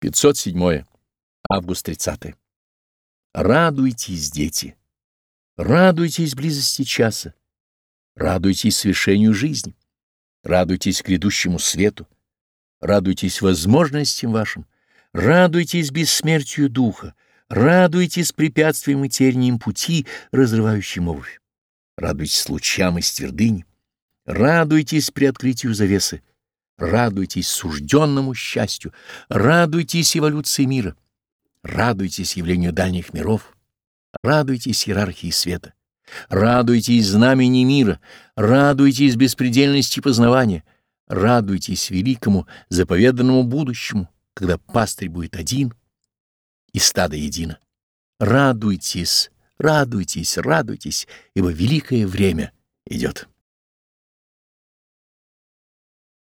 507. Август 30. Радуйтесь, дети, радуйтесь близости часа, радуйтесь свершению жизни, радуйтесь грядущему свету, радуйтесь возможностям вашим, радуйтесь бессмертию духа, радуйтесь препятствиям и терниям пути, разрывающим обувь, радуйтесь лучам из твердыни, радуйтесь при открытию завесы, Радуйтесь сужденному счастью, радуйтесь эволюции мира, радуйтесь явлению дальних миров, радуйтесь иерархии света, радуйтесь знамени мира, радуйтесь беспредельности познавания, радуйтесь великому заповеданному будущему, когда пастырь будет один и стадо едино. Радуйтесь, радуйтесь, радуйтесь, ибо великое время идет.